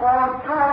كتب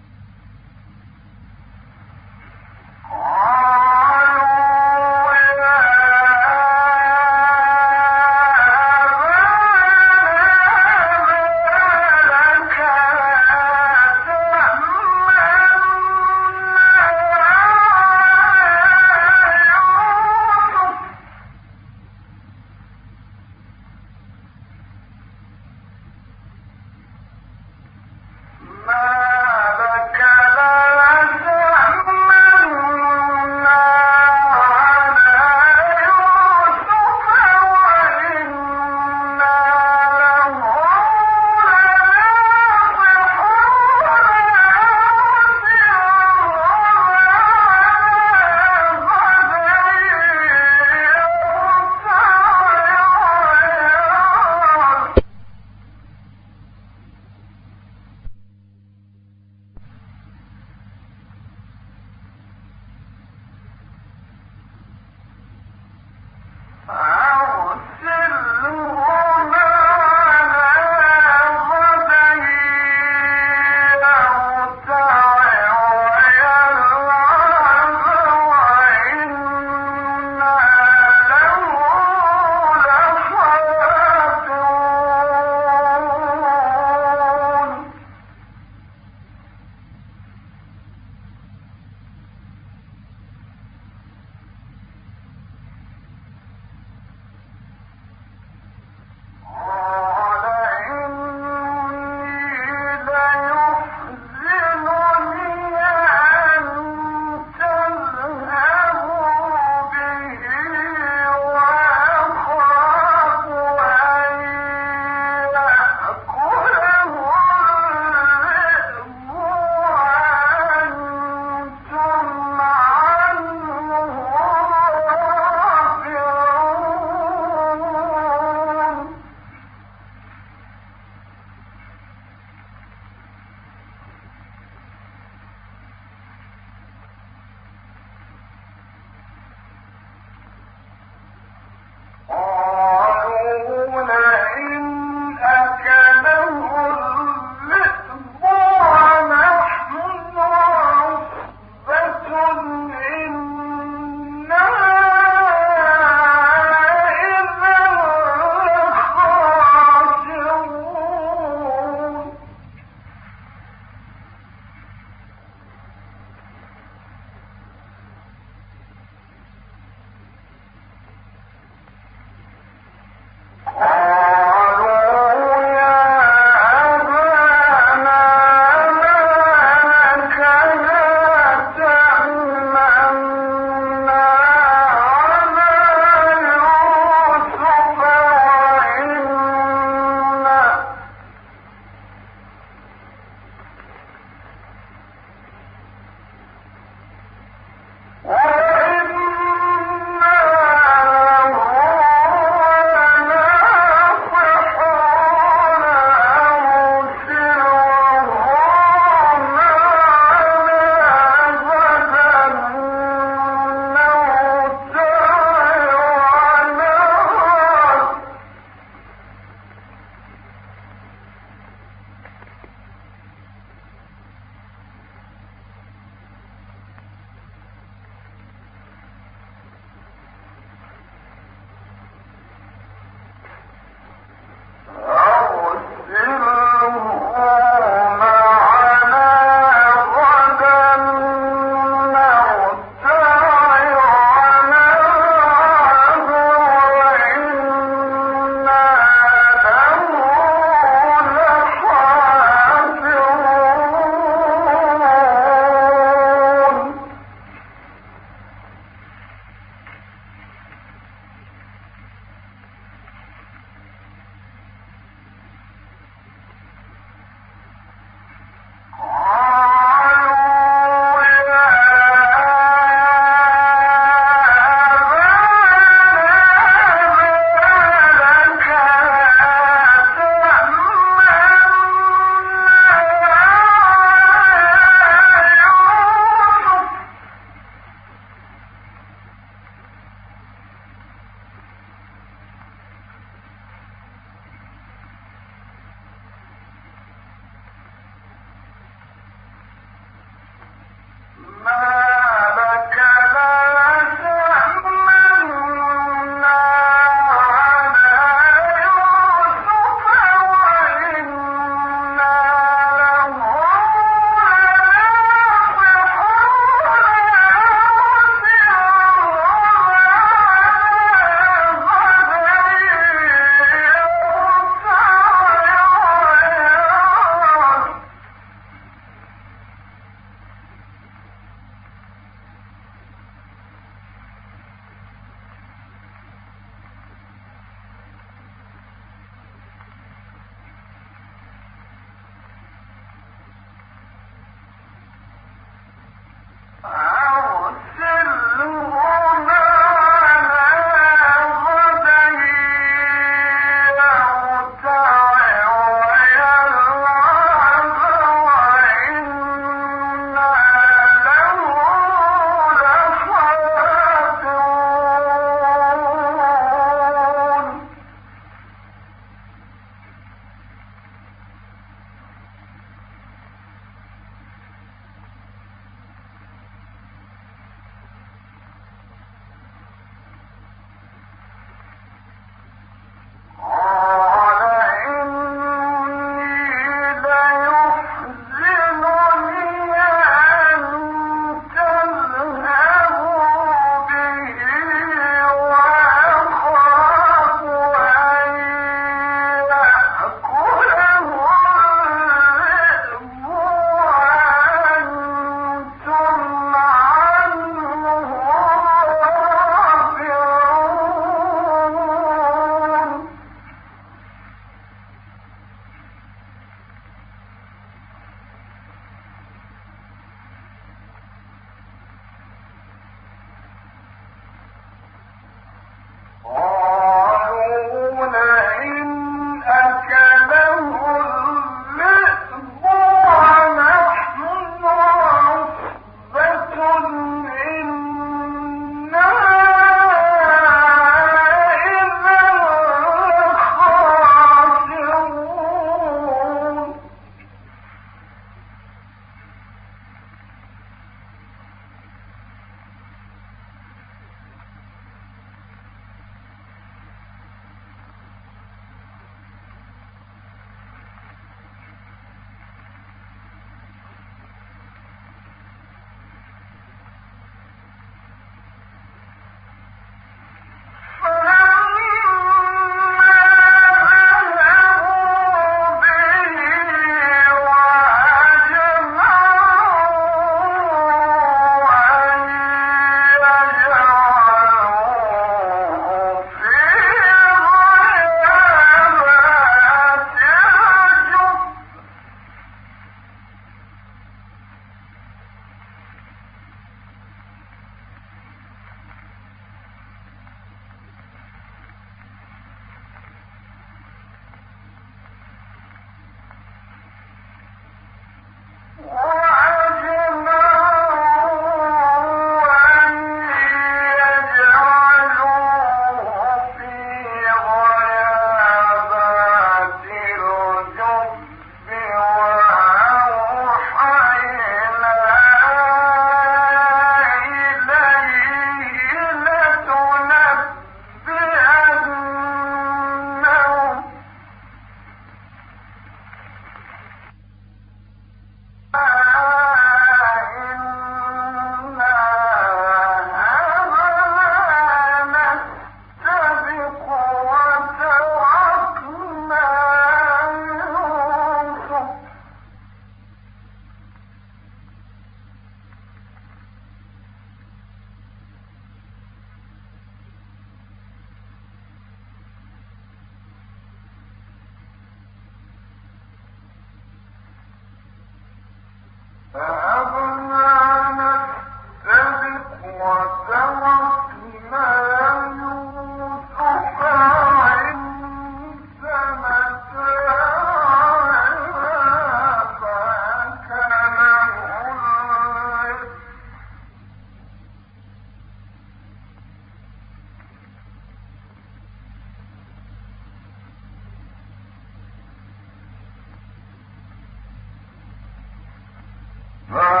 Ah.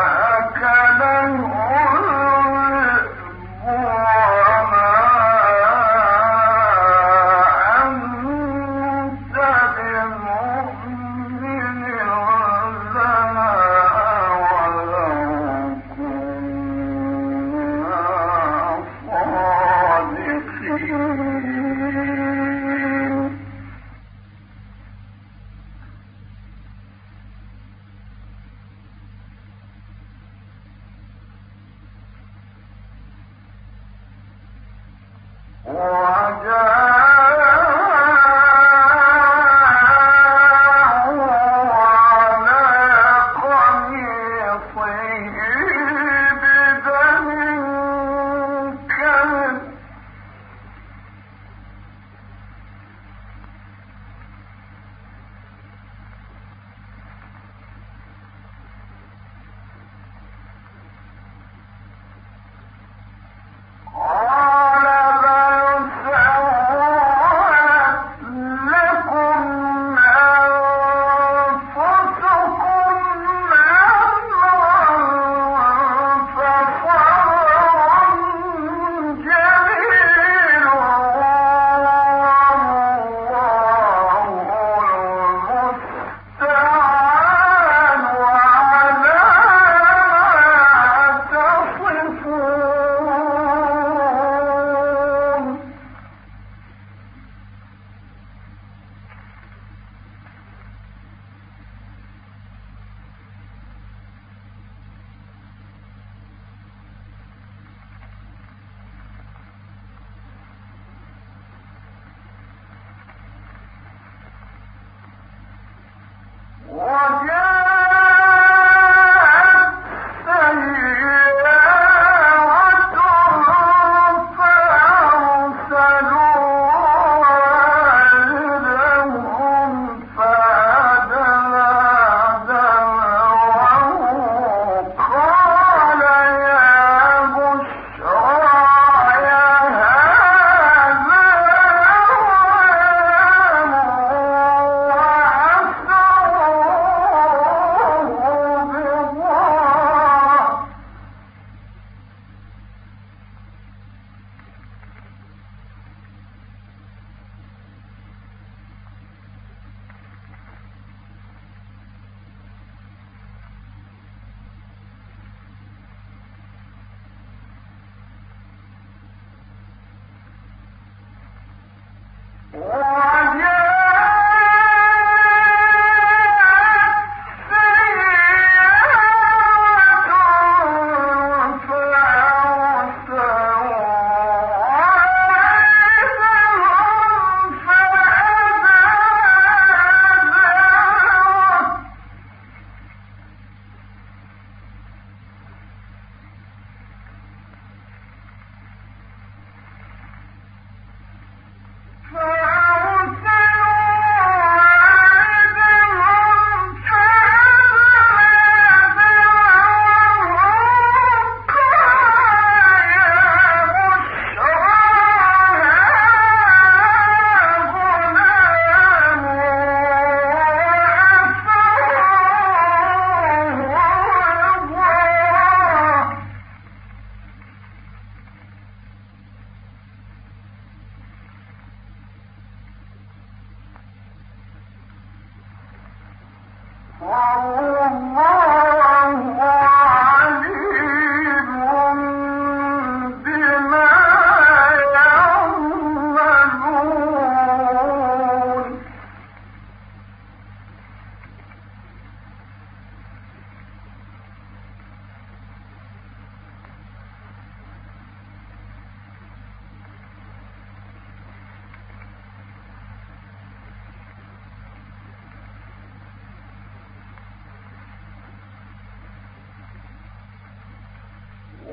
Yeah.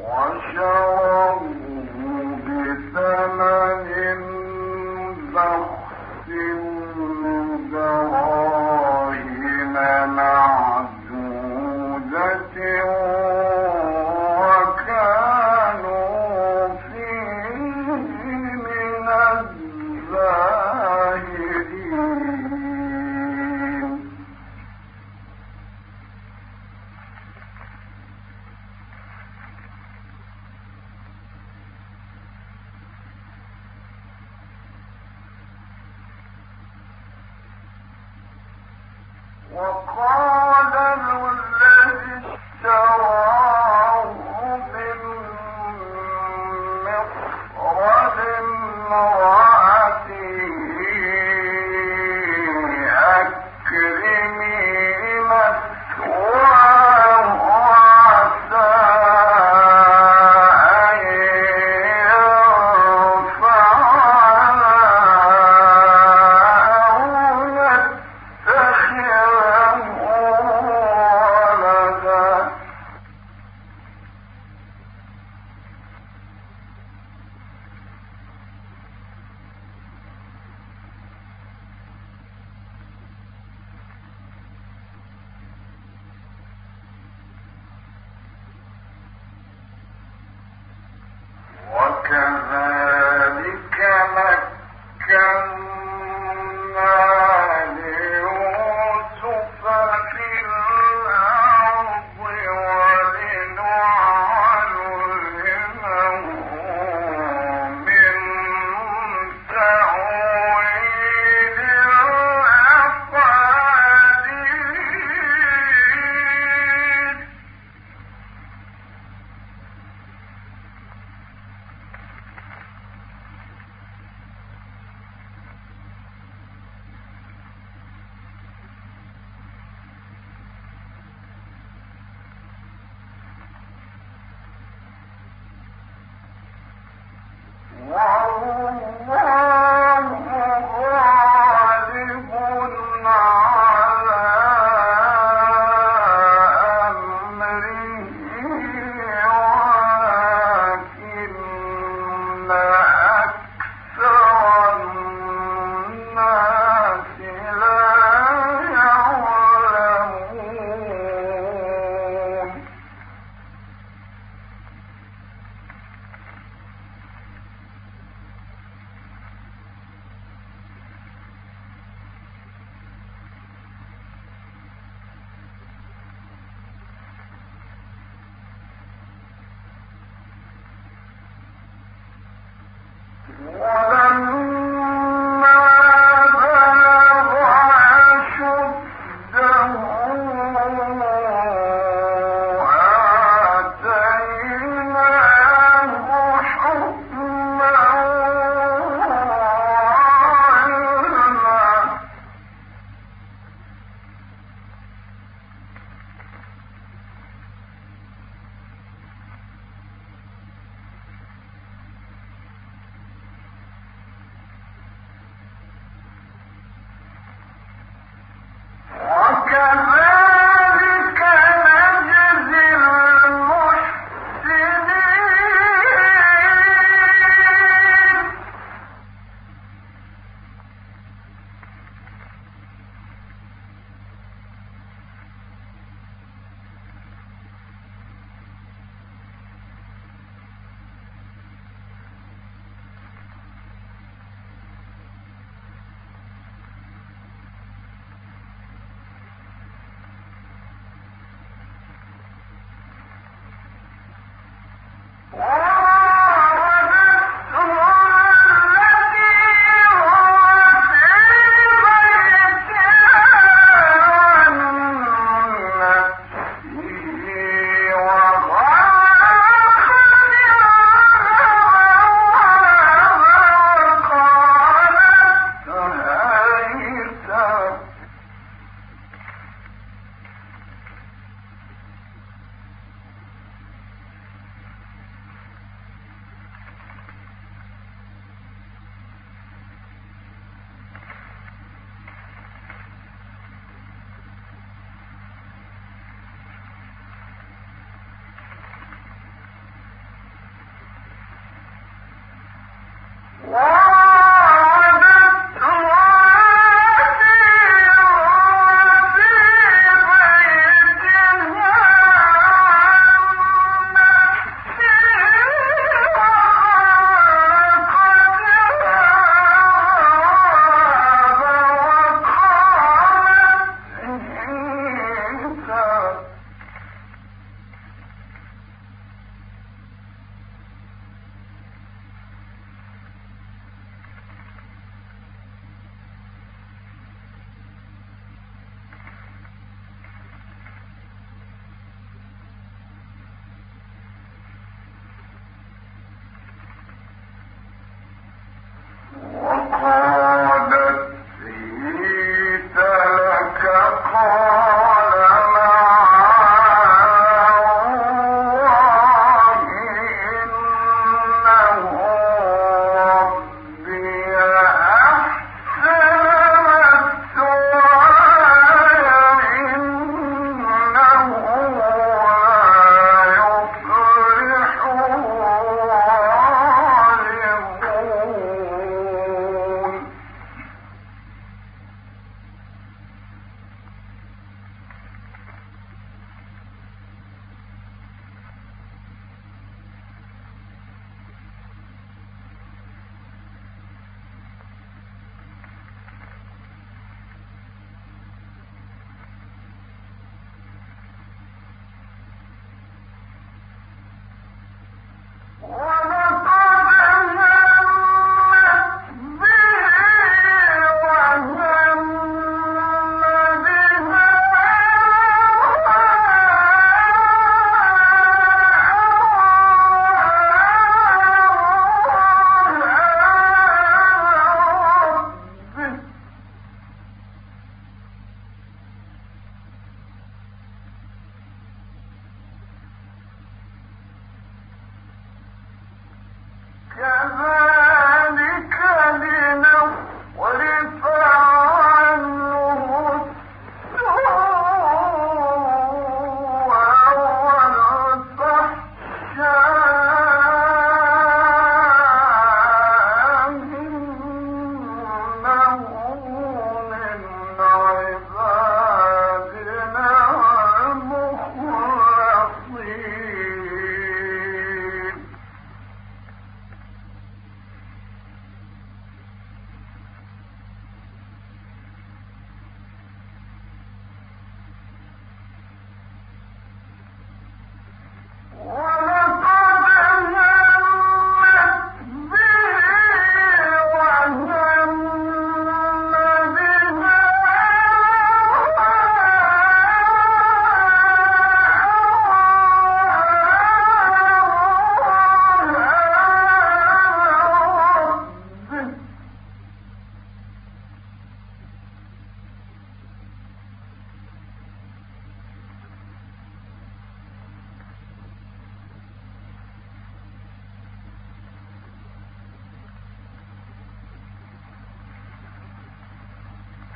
o n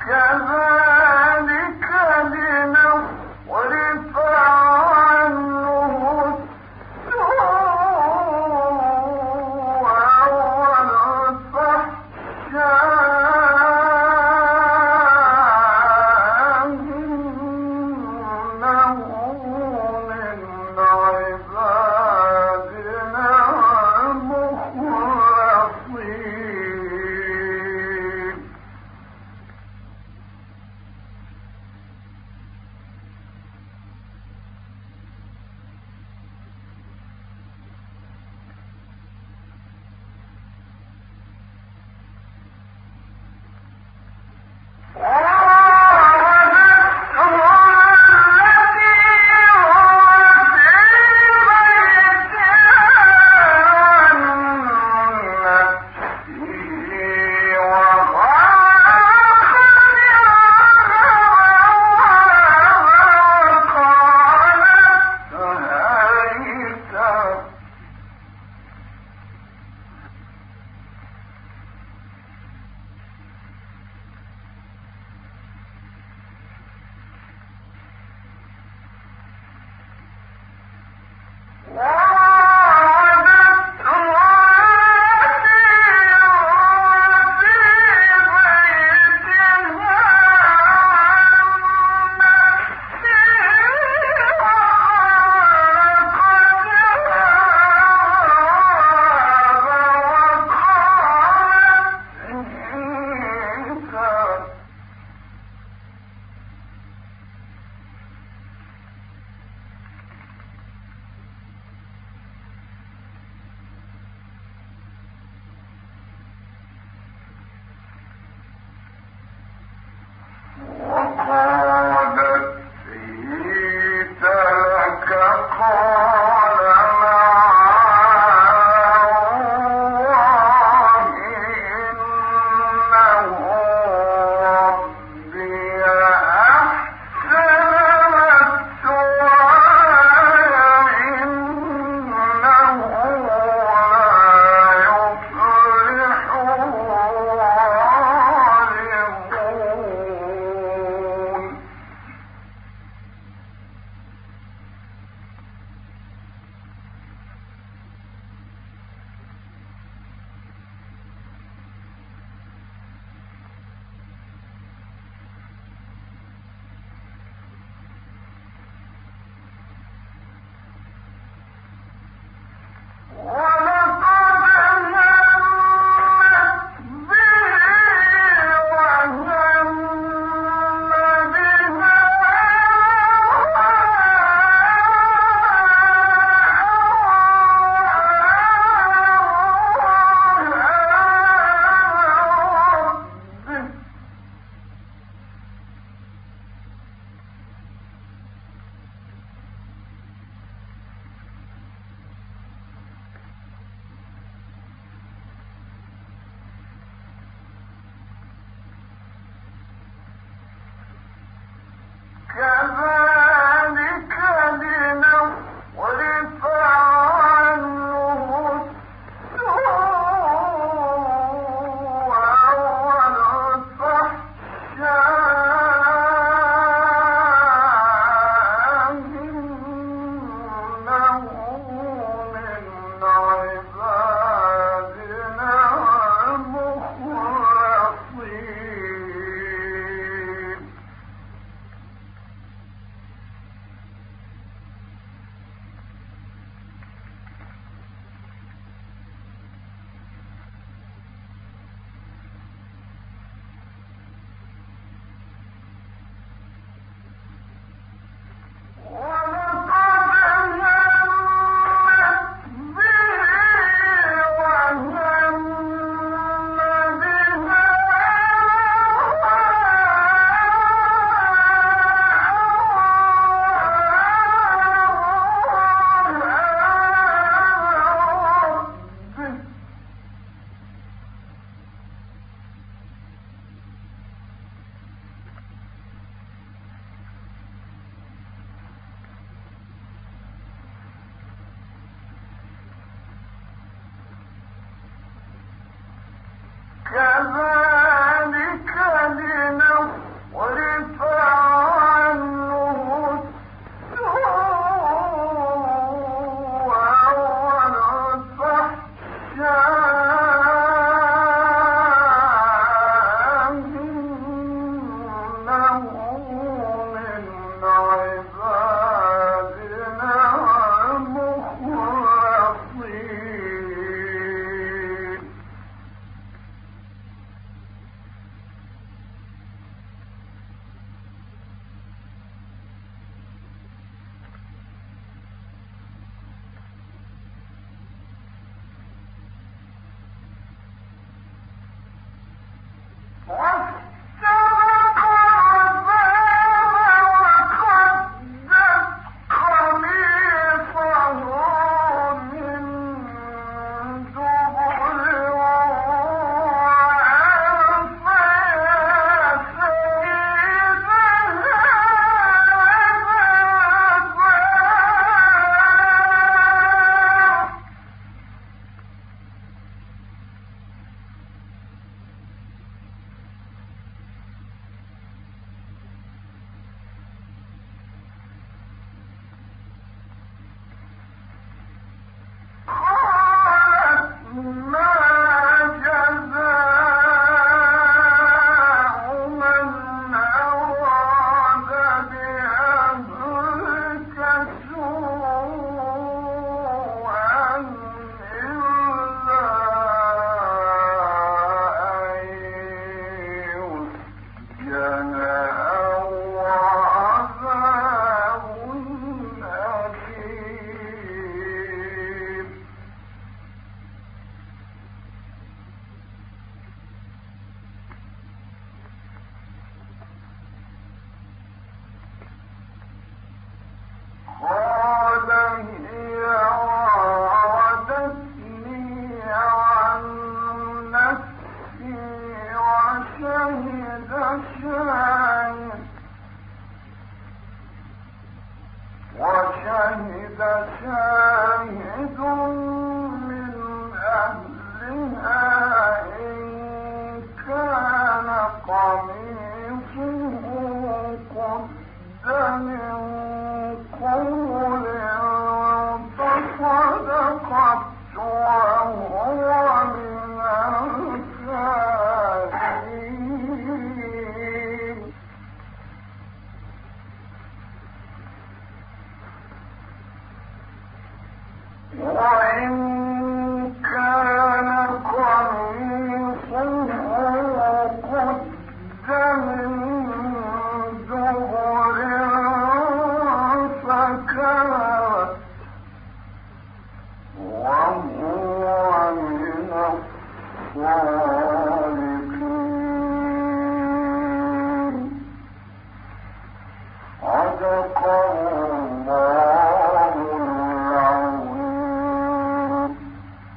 كذلك